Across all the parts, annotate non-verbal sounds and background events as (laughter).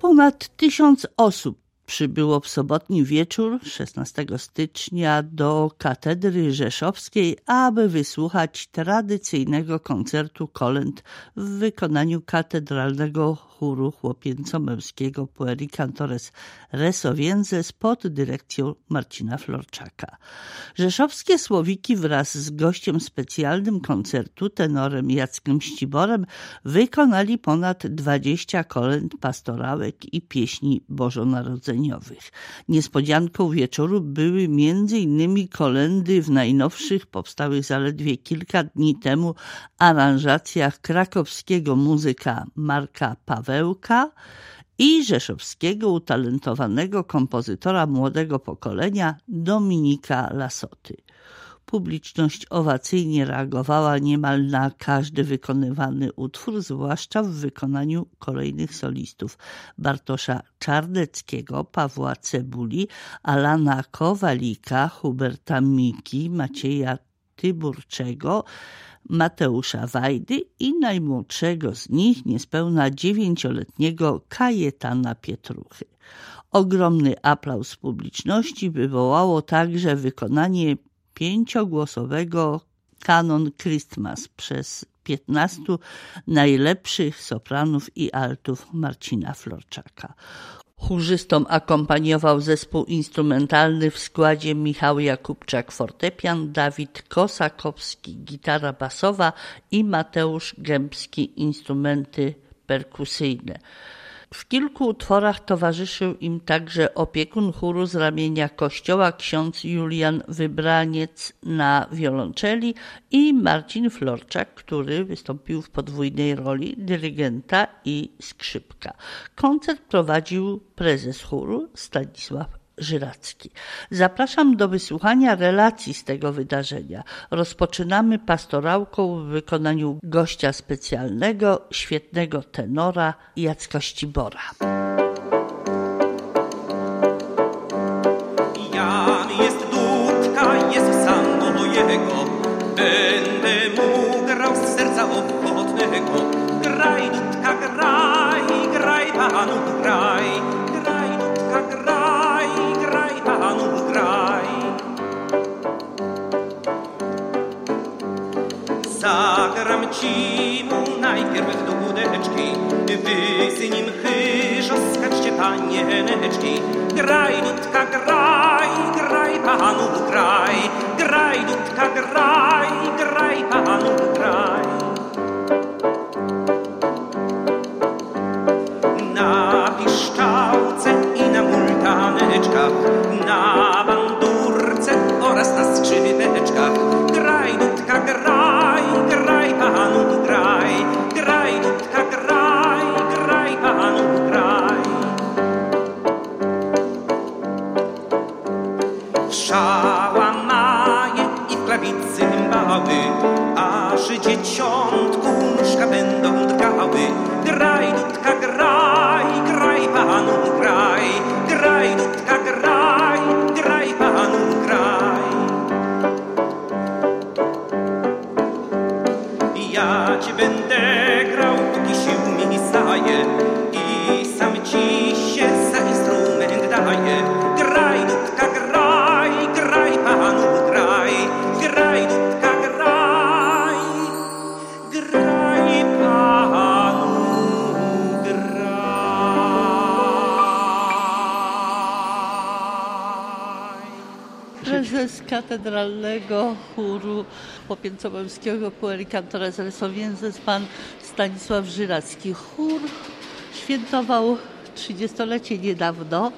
Ponad tysiąc osób przybyło w sobotni wieczór 16 stycznia do katedry rzeszowskiej, aby wysłuchać tradycyjnego koncertu kolęd w wykonaniu katedralnego chóru chłopięco-męskiego Pueri Cantores Resowienses pod dyrekcją Marcina Florczaka. Rzeszowskie Słowiki wraz z gościem specjalnym koncertu, tenorem Jackiem Ściborem, wykonali ponad 20 kolęd pastorałek i pieśni bożonarodzeniowych. Niespodzianką wieczoru były m.in. kolendy w najnowszych, powstałych zaledwie kilka dni temu, aranżacjach krakowskiego muzyka Marka Pawełka i rzeszowskiego utalentowanego kompozytora młodego pokolenia Dominika Lasoty. Publiczność owacyjnie reagowała niemal na każdy wykonywany utwór, zwłaszcza w wykonaniu kolejnych solistów Bartosza Czarneckiego, Pawła Cebuli, Alana Kowalika, Huberta Miki, Macieja Tyburczego, Mateusza Wajdy i najmłodszego z nich, niespełna dziewięcioletniego Kajetana Pietruchy. Ogromny aplauz publiczności wywołało także wykonanie pięciogłosowego Kanon Christmas przez 15 najlepszych sopranów i altów Marcina Florczaka. Chórzystom akompaniował zespół instrumentalny w składzie Michał Jakubczak fortepian, Dawid Kosakowski gitara basowa i Mateusz Gębski instrumenty perkusyjne. W kilku utworach towarzyszył im także opiekun chóru z ramienia kościoła ksiądz Julian Wybraniec na wiolonczeli i Marcin Florczak, który wystąpił w podwójnej roli dyrygenta i skrzypka. Koncert prowadził prezes chóru Stanisław Żyracki. Zapraszam do wysłuchania relacji z tego wydarzenia. Rozpoczynamy pastorałką w wykonaniu gościa specjalnego, świetnego tenora Jacka Ścibora. Jan jest dudka, jest sam do jego. Będę mu grał z serca ochotnego. Graj, dudka, najpierw do łódeczki, wy z nim chyżo skaczcie panieneczki. Graj, dudka, graj, graj, panu, graj, graj, dudka, graj, graj, panu, graj. Katedralnego chóru popięcomęskiego Pueri Cantores Resowienses, pan Stanisław Żyracki. Chór świętował 30-lecie niedawno.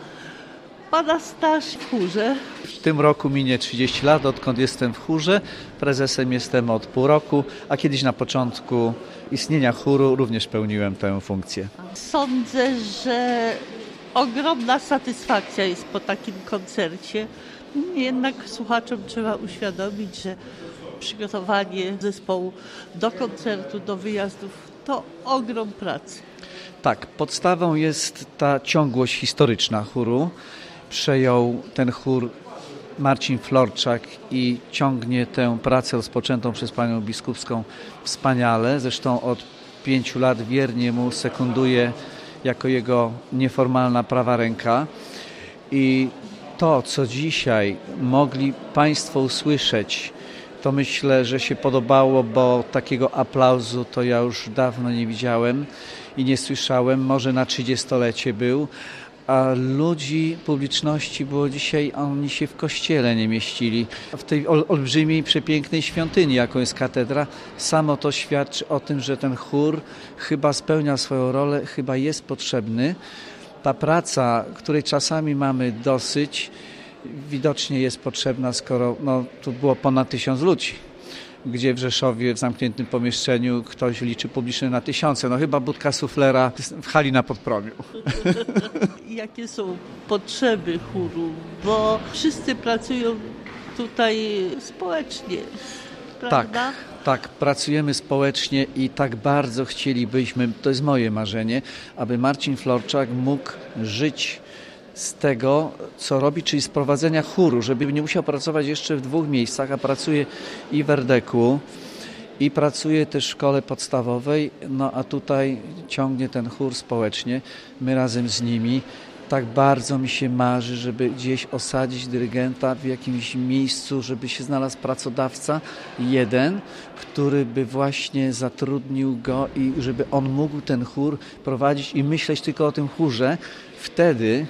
Pana staż w chórze. W tym roku minie 30 lat, odkąd jestem w chórze. Prezesem jestem od pół roku, a kiedyś na początku istnienia chóru również pełniłem tę funkcję. Sądzę, że ogromna satysfakcja jest po takim koncercie. Jednak słuchaczom trzeba uświadomić, że przygotowanie zespołu do koncertu, do wyjazdów to ogrom pracy. Tak, podstawą jest ta ciągłość historyczna chóru. Przejął ten chór Marcin Florczak i ciągnie tę pracę rozpoczętą przez panią biskupską wspaniale. Zresztą od pięciu lat wiernie mu sekunduje jako jego nieformalna prawa ręka. I to, co dzisiaj mogli Państwo usłyszeć, to myślę, że się podobało, bo takiego aplauzu to ja już dawno nie widziałem i nie słyszałem. Może na 30-lecie był, a ludzi, publiczności było dzisiaj, oni się w kościele nie mieścili. W tej ol, olbrzymiej, przepięknej świątyni, jaką jest katedra, samo to świadczy o tym, że ten chór chyba spełnia swoją rolę, chyba jest potrzebny. Ta praca, której czasami mamy dosyć, widocznie jest potrzebna, skoro no, tu było ponad tysiąc ludzi gdzie w Rzeszowie w zamkniętym pomieszczeniu ktoś liczy publicznie na tysiące. No chyba budka suflera w hali na podpromiu. (laughs) Jakie są potrzeby chóru? Bo wszyscy pracują tutaj społecznie, prawda? Tak, tak, pracujemy społecznie i tak bardzo chcielibyśmy, to jest moje marzenie, aby Marcin Florczak mógł żyć z tego, co robi, czyli z prowadzenia chóru, żeby nie musiał pracować jeszcze w dwóch miejscach, a pracuje i w Erdeku, i pracuje też w szkole podstawowej, no a tutaj ciągnie ten chór społecznie, my razem z nimi. Tak bardzo mi się marzy, żeby gdzieś osadzić dyrygenta w jakimś miejscu, żeby się znalazł pracodawca, jeden, który by właśnie zatrudnił go i żeby on mógł ten chór prowadzić i myśleć tylko o tym chórze. Wtedy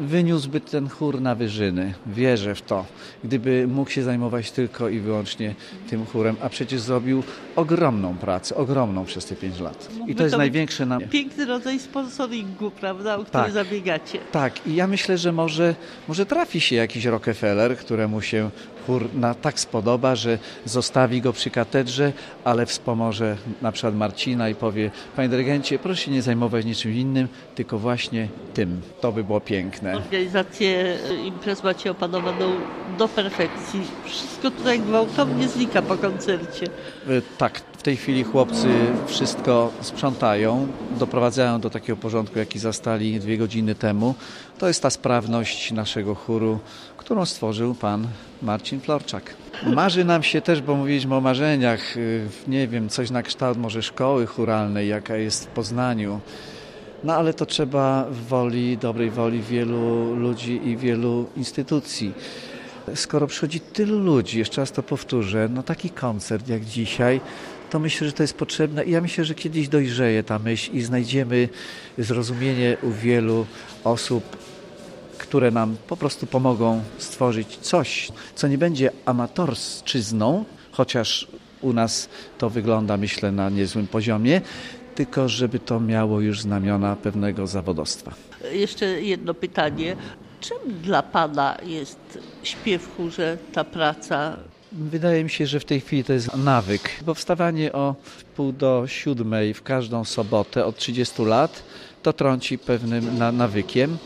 wyniósłby ten chór na wyżyny. Wierzę w to. Gdyby mógł się zajmować tylko i wyłącznie tym chórem, a przecież zrobił ogromną pracę, ogromną przez te pięć lat. I to jest największe na... Piękny rodzaj sponsoringu, prawda, o który Tak. zabiegacie. Tak, i ja myślę, że może, może trafi się jakiś Rockefeller, któremu się chór na tak spodoba, że zostawi go przy katedrze, ale wspomoże na przykład Marcina i powie, panie dyrygencie, proszę się nie zajmować niczym innym, tylko właśnie tym. To by było piękne. Organizację imprez macie opanowaną do perfekcji. Wszystko tutaj gwałtownie znika po koncercie. Y, Tak, w tej chwili chłopcy wszystko sprzątają, doprowadzają do takiego porządku, jaki zastali dwie godziny temu. To jest ta sprawność naszego chóru, którą stworzył pan Marcin Florczak. Marzy nam się też, bo mówiliśmy o marzeniach, y, nie wiem, coś na kształt może szkoły churalnej, jaka jest w Poznaniu. No ale to trzeba woli, dobrej woli wielu ludzi i wielu instytucji. Skoro przychodzi tylu ludzi, jeszcze raz to powtórzę, no taki koncert jak dzisiaj, to myślę, że to jest potrzebne i ja myślę, że kiedyś dojrzeje ta myśl i znajdziemy zrozumienie u wielu osób, które nam po prostu pomogą stworzyć coś, co nie będzie amatorszczyzną, chociaż u nas to wygląda, myślę, na niezłym poziomie, tylko żeby to miało już znamiona pewnego zawodostwa. Jeszcze jedno pytanie. Czym dla Pana jest śpiew w chórze, ta praca? Wydaje mi się, że w tej chwili to jest nawyk, bo wstawanie o pół do siódmej w każdą sobotę od 30 lat to trąci pewnym na, nawykiem.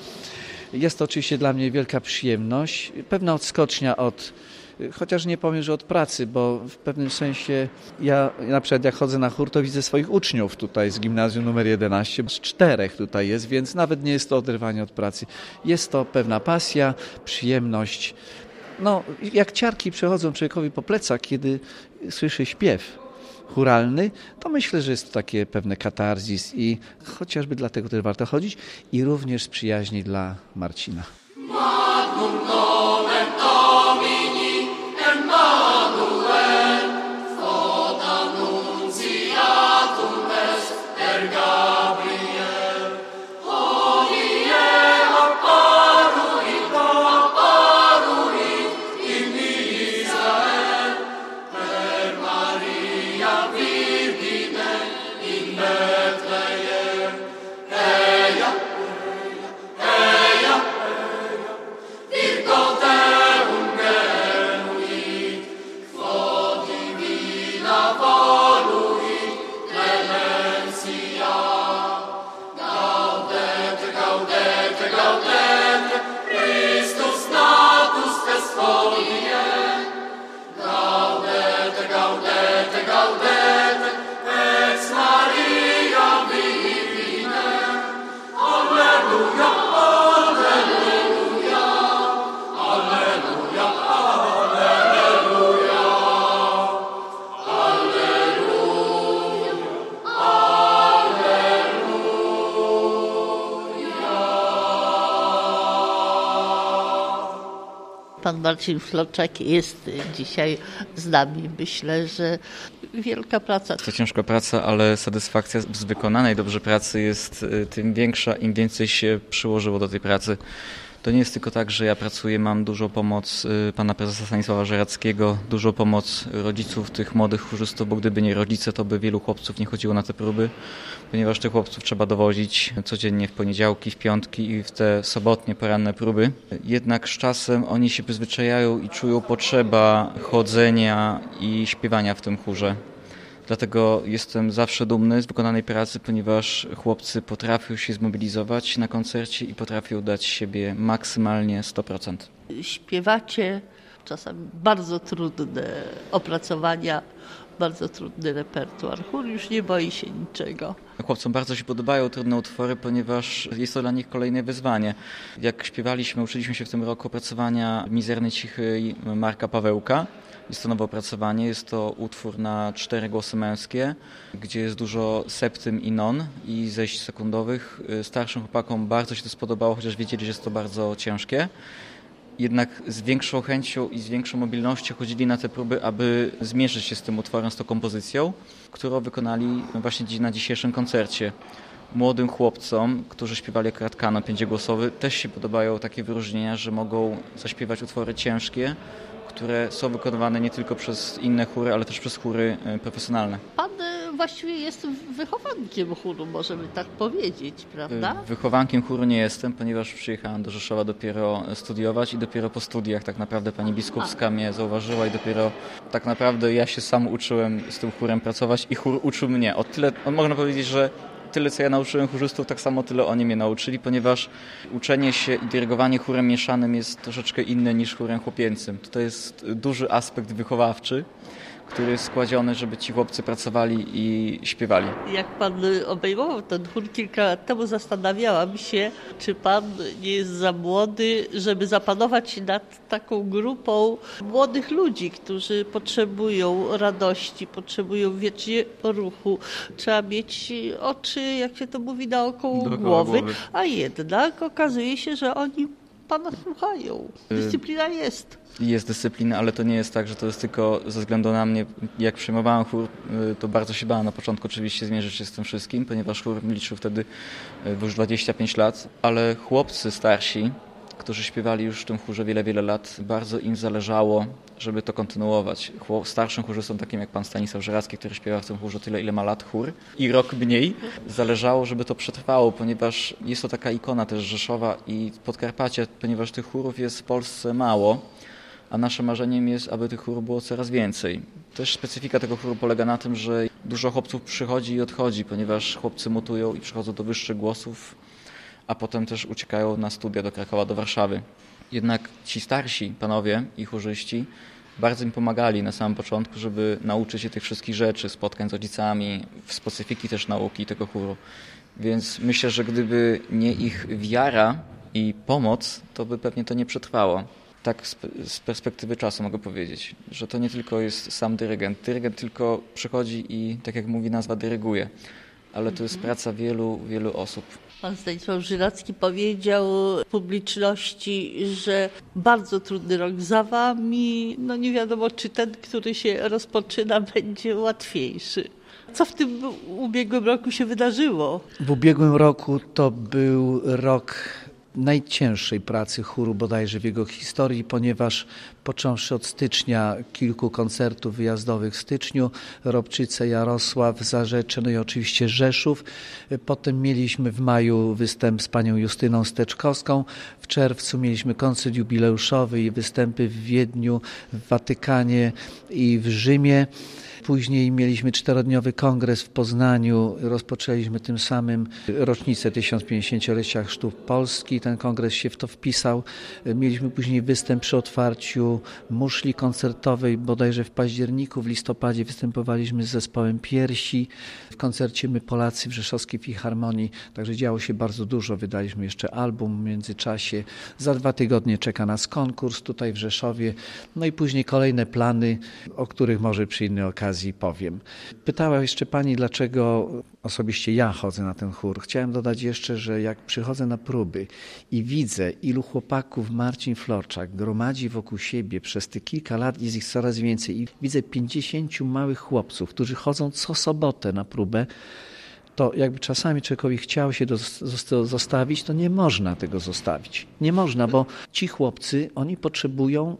Jest to oczywiście dla mnie wielka przyjemność, pewna odskocznia od, chociaż nie powiem, że od pracy, bo w pewnym sensie ja na przykład jak chodzę na chór, to widzę swoich uczniów tutaj z gimnazjum numer 11, z czterech tutaj jest, więc nawet nie jest to oderwanie od pracy. Jest to pewna pasja, przyjemność, no, jak ciarki przechodzą człowiekowi po plecach, kiedy słyszy śpiew churalny, to myślę, że jest to takie pewne katarzis i chociażby dlatego też warto chodzić i również z przyjaźni dla Marcina. Pan Marcin Floczek jest dzisiaj z nami. Myślę, że wielka praca. To ciężka praca, ale satysfakcja z wykonanej dobrze pracy jest y, tym większa, im więcej się przyłożyło do tej pracy. To nie jest tylko tak, że ja pracuję, mam dużo pomoc y, pana prezesa Stanisława Żerackiego, dużo pomoc rodziców tych młodych chórzystów, bo gdyby nie rodzice, to by wielu chłopców nie chodziło na te próby, ponieważ tych chłopców trzeba dowozić codziennie w poniedziałki, w piątki i w te sobotnie, poranne próby. Jednak z czasem oni się przyzwyczajają i czują potrzeba chodzenia i śpiewania w tym chórze. Dlatego jestem zawsze dumny z wykonanej pracy, ponieważ chłopcy potrafią się zmobilizować na koncercie i potrafią dać siebie maksymalnie 100%. Śpiewacie czasami bardzo trudne opracowania, bardzo trudny repertuar. Chór już nie boi się niczego. Chłopcom bardzo się podobają trudne utwory, ponieważ jest to dla nich kolejne wyzwanie. Jak śpiewaliśmy, uczyliśmy się w tym roku opracowania Mizerny Cichy Marka Pawełka. Jest to nowe opracowanie, jest to utwór na cztery głosy męskie, gdzie jest dużo septym i non i zejść sekundowych. Starszym chłopakom bardzo się to spodobało, chociaż wiedzieli, że jest to bardzo ciężkie. Jednak z większą chęcią i z większą mobilnością chodzili na te próby, aby zmierzyć się z tym utworem, z tą kompozycją, którą wykonali właśnie na dzisiejszym koncercie młodym chłopcom, którzy śpiewali akurat kanon pięciogłosowy, też się podobają takie wyróżnienia, że mogą zaśpiewać utwory ciężkie, które są wykonywane nie tylko przez inne chóry, ale też przez chóry e, profesjonalne. Pan e, właściwie jest wychowankiem chóru, możemy tak powiedzieć, prawda? E, wychowankiem chóru nie jestem, ponieważ przyjechałem do Rzeszowa dopiero studiować i dopiero po studiach tak naprawdę pani biskupska mnie zauważyła i dopiero tak naprawdę ja się sam uczyłem z tym chórem pracować i chór uczył mnie. O tyle, można powiedzieć, że tyle, co ja nauczyłem chórzystów, tak samo tyle oni mnie nauczyli, ponieważ uczenie się i dyrygowanie chórem mieszanym jest troszeczkę inne niż chórem chłopięcym. To jest duży aspekt wychowawczy, który jest składziony, żeby ci chłopcy pracowali i śpiewali. Jak pan obejmował ten chór kilka lat temu, zastanawiałam się, czy pan nie jest za młody, żeby zapanować nad taką grupą młodych ludzi, którzy potrzebują radości, potrzebują wiecznie ruchu. Trzeba mieć oczy, jak się to mówi, naokoło Dookoła głowy, głowy. a jednak okazuje się, że oni pana słuchają. Dyscyplina jest. Jest dyscyplina, ale to nie jest tak, że to jest tylko ze względu na mnie. Jak przejmowałem chór, y, to bardzo się bałem na początku oczywiście zmierzyć się z tym wszystkim, ponieważ chór liczył wtedy y, już 25 lat, ale chłopcy starsi, którzy śpiewali już w tym chórze wiele, wiele lat, bardzo im zależało, żeby to kontynuować. Starszym chórzystom, takim jak pan Stanisław Żeracki, który śpiewa w tym chórze tyle, ile ma lat chór i rok mniej, zależało, żeby to przetrwało, ponieważ jest to taka ikona też Rzeszowa i Podkarpacia, ponieważ tych chórów jest w Polsce mało, a naszym marzeniem jest, aby tych chórów było coraz więcej. Też specyfika tego chóru polega na tym, że dużo chłopców przychodzi i odchodzi, ponieważ chłopcy mutują i przychodzą do wyższych głosów, a potem też uciekają na studia do Krakowa, do Warszawy. Jednak ci starsi panowie i chórzyści bardzo mi pomagali na samym początku, żeby nauczyć się tych wszystkich rzeczy, spotkań z rodzicami, w specyfiki też nauki tego chóru. Więc myślę, że gdyby nie ich wiara i pomoc, to by pewnie to nie przetrwało. Tak z perspektywy czasu mogę powiedzieć, że to nie tylko jest sam dyrygent. Dyrygent tylko przychodzi i, tak jak mówi nazwa, dyryguje. Ale to jest praca wielu, wielu osób. Pan Stanisław Żyracki powiedział publiczności, że bardzo trudny rok za wami. No nie wiadomo, czy ten, który się rozpoczyna, (laughs) będzie łatwiejszy. Co w tym ubiegłym roku się wydarzyło? W ubiegłym roku to był rok najcięższej pracy chóru bodajże w jego historii, ponieważ począwszy od stycznia kilku koncertów wyjazdowych w styczniu, Robczyce, Jarosław, Zarzecze, no i oczywiście Rzeszów. Potem mieliśmy w maju występ z panią Justyną Steczkowską. W czerwcu mieliśmy koncert jubileuszowy i występy w Wiedniu, w Watykanie i w Rzymie. Później mieliśmy czterodniowy kongres w Poznaniu. Rozpoczęliśmy tym samym rocznicę 1050-lecia Chrztu Polski. Ten kongres się w to wpisał. Mieliśmy później występ przy otwarciu muszli koncertowej bodajże w październiku. W listopadzie występowaliśmy z zespołem Piersi. W koncercie My Polacy w Rzeszowskiej Filharmonii. Także działo się bardzo dużo. Wydaliśmy jeszcze album w międzyczasie. Za dwa tygodnie czeka nas konkurs tutaj w Rzeszowie. No i później kolejne plany, o których może przy innej okazji powiem. Pytała jeszcze pani, dlaczego osobiście ja chodzę na ten chór. Chciałem dodać jeszcze, że jak przychodzę na próby i widzę, ilu chłopaków Marcin Florczak gromadzi wokół siebie przez te kilka lat, jest ich coraz więcej i widzę 50 małych chłopców, którzy chodzą co sobotę na próbę, to jakby czasami człowiekowi chciało się zostawić, to nie można tego zostawić. Nie można, bo ci chłopcy, oni potrzebują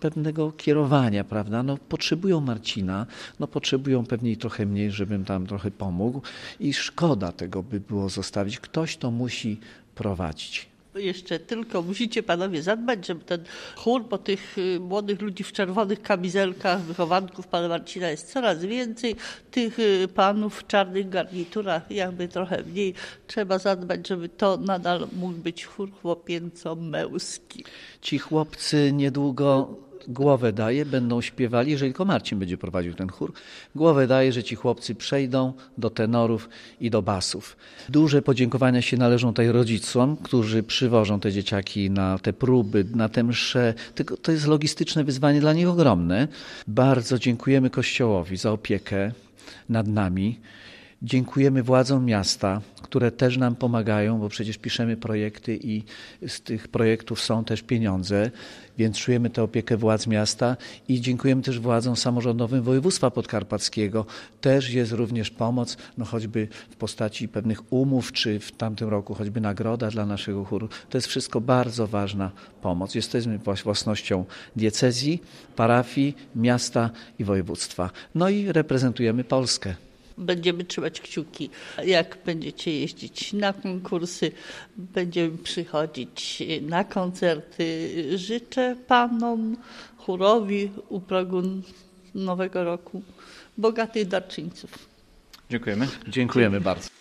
pewnego kierowania, prawda? No, potrzebują Marcina, no, potrzebują pewnie trochę mniej, żebym tam trochę pomógł i szkoda tego by było zostawić. Ktoś to musi prowadzić. Jeszcze tylko musicie panowie zadbać, żeby ten chór, bo tych y, młodych ludzi w czerwonych kamizelkach, wychowanków pana Marcina jest coraz więcej, tych y, panów w czarnych garniturach jakby trochę mniej. Trzeba zadbać, żeby to nadal mógł być chór chłopięco-męski. Ci chłopcy niedługo głowę daje, będą śpiewali, jeżeli tylko Marcin będzie prowadził ten chór. Głowę daje, że ci chłopcy przejdą do tenorów i do basów. Duże podziękowania się należą tutaj rodzicom, którzy przywożą te dzieciaki na te próby, na te msze. To jest logistyczne wyzwanie dla nich ogromne. Bardzo dziękujemy Kościołowi za opiekę nad nami. Dziękujemy władzom miasta, które też nam pomagają, bo przecież piszemy projekty i z tych projektów są też pieniądze, więc czujemy tę opiekę władz miasta i dziękujemy też władzom samorządowym województwa podkarpackiego. Też jest również pomoc, no choćby w postaci pewnych umów, czy w tamtym roku choćby nagroda dla naszego chóru. To jest wszystko bardzo ważna pomoc. Jesteśmy włas- własnością diecezji, parafii, miasta i województwa. No i reprezentujemy Polskę. Będziemy trzymać kciuki, jak będziecie jeździć na konkursy, będziemy przychodzić na koncerty. Życzę panom, chórowi u progu nowego roku bogatych darczyńców. Dziękujemy. Dziękujemy bardzo.